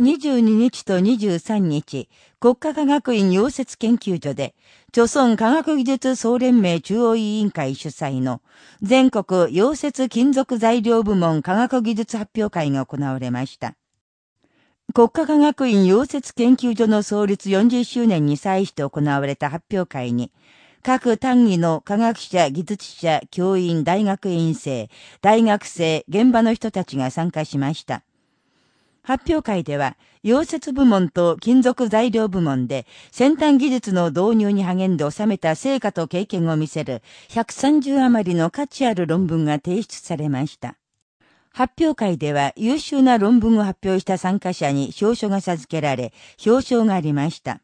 22日と23日、国家科学院溶接研究所で、著村科学技術総連盟中央委員会主催の全国溶接金属材料部門科学技術発表会が行われました。国家科学院溶接研究所の創立40周年に際して行われた発表会に、各単位の科学者、技術者、教員、大学院生、大学生、現場の人たちが参加しました。発表会では、溶接部門と金属材料部門で先端技術の導入に励んで収めた成果と経験を見せる130余りの価値ある論文が提出されました。発表会では優秀な論文を発表した参加者に表彰が授けられ、表彰がありました。